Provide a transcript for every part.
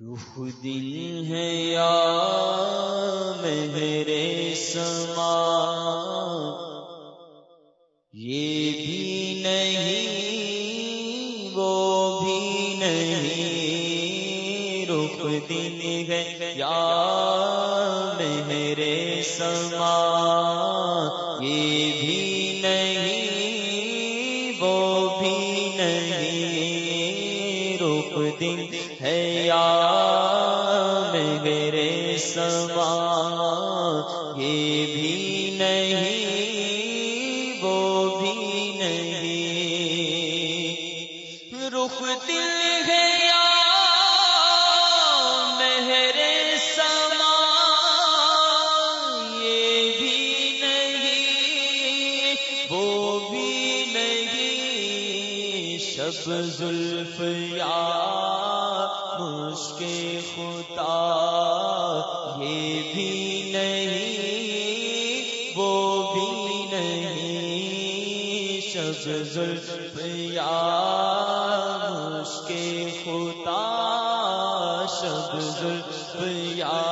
روح دل ہے یا میرے سما؟ یہ بھی نہیں، وہ بھی نہیں۔ روح دل ہے یا میرے سما؟ یہ نہیں دل ہے یا میرے سما، یہ بھی نہیں، وہ بھی نہیں۔ شب زلف یا مشک خدا، یہ بھی نہیں، وہ بھی نہیں۔ شب زلف یا خدا شب زلف یا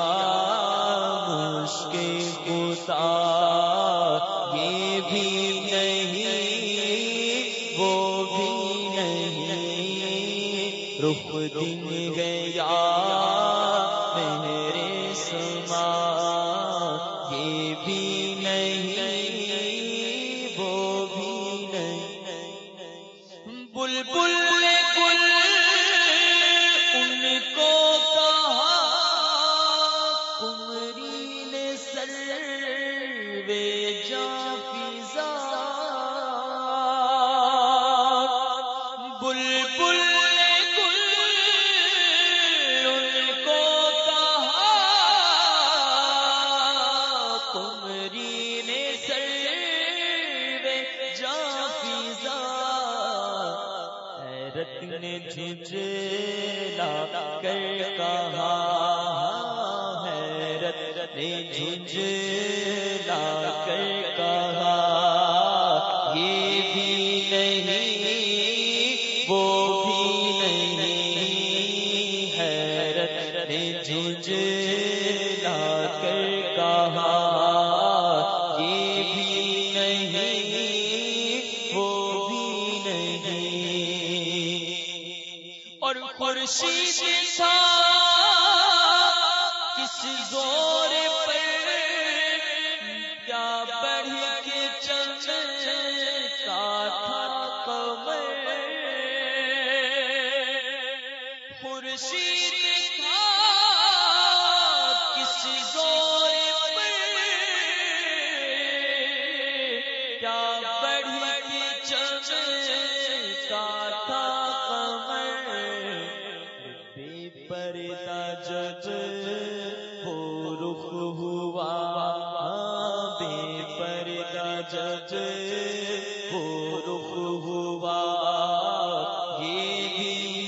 جا فضا بل بل کو کہا۔ کمری نے جا جھجلا کر کہا۔ نے جھنجھلا کر کہا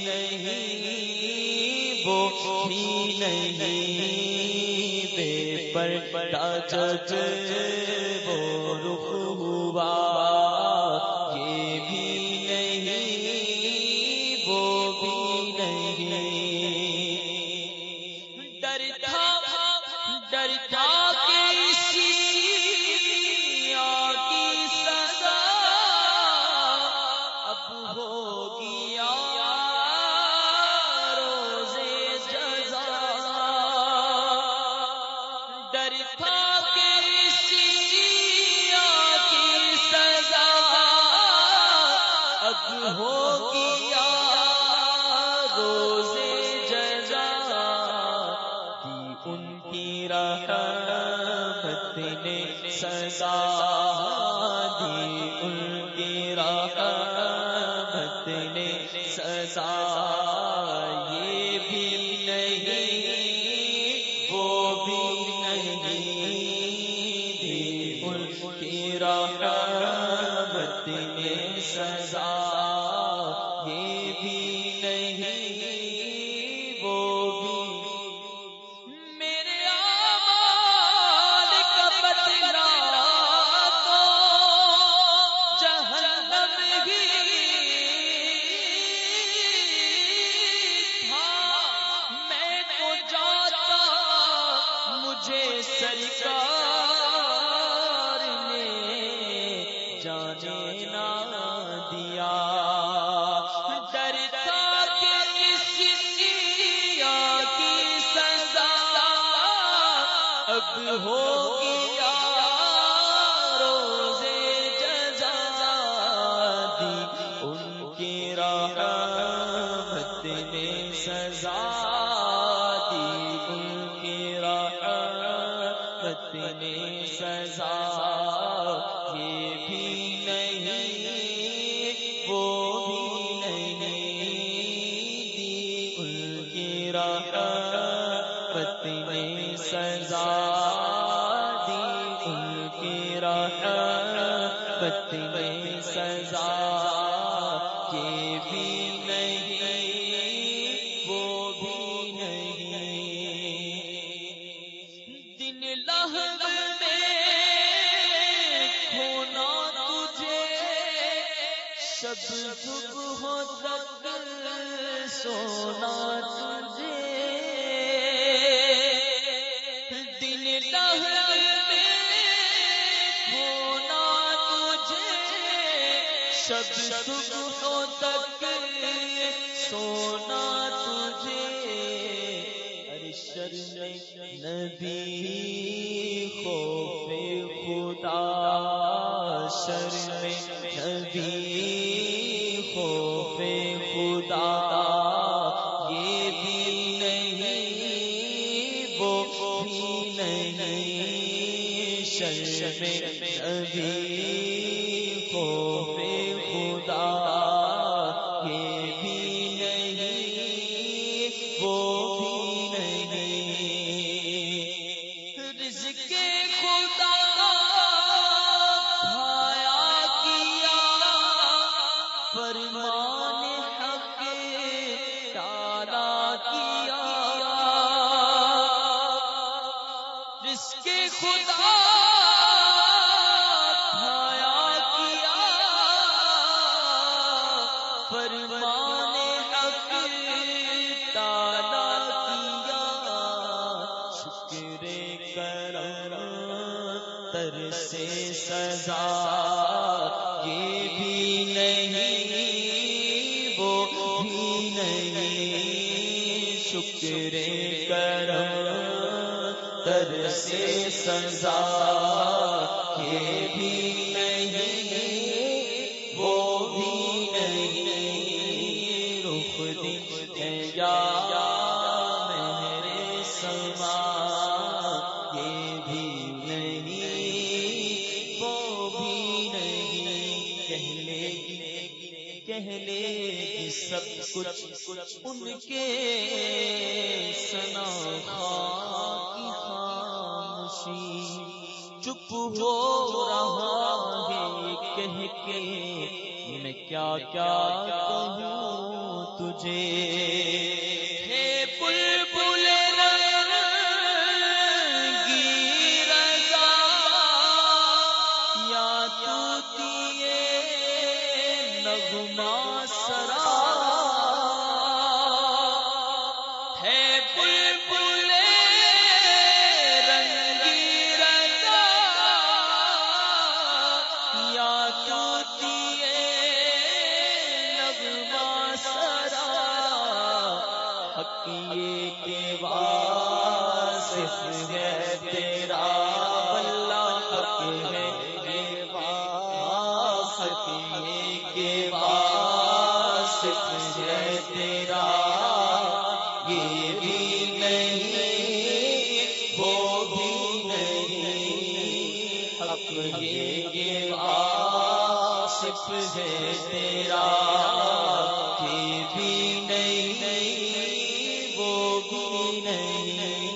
نہیں وہ بھی نہیں۔ بے پردہ جج کی رحمت نے سزا دی۔ ان کی رحمت نے سزا یہ بھی نہیں، وہ بھی نہیں۔ دی ان کی رحمت نے ہو رحمت نے سزا یہ بھی نہیں، وہ بھی نہیں۔ دن لہو میں کھونا تجھے، شب صبح تک سونا تجھے۔ دن لہو سونا تجھے ارشد نبی خوف خدا، شرم نبی خوف خدا، یہ بھی نہیں، وہ بھی نہیں، شرم نبی نہیں سے سزا، یہ بھی نہیں، وہ بھی نہیں۔ شکر کرم تر سے سزا، یہ بھی نہیں، وہ بھی نہیں۔ رخ دن ہے یا کچھ ان کے سنا کی خاموشی چپ ہو رہا ہے کہہ کے میں کیا کیا کہوں تجھے؟ سرا تیرا، یہ بھی نہیں، وہ بھی نہیں۔ حق یہ ہے تیرا، یہ بھی نہیں، وہ بھی نہیں۔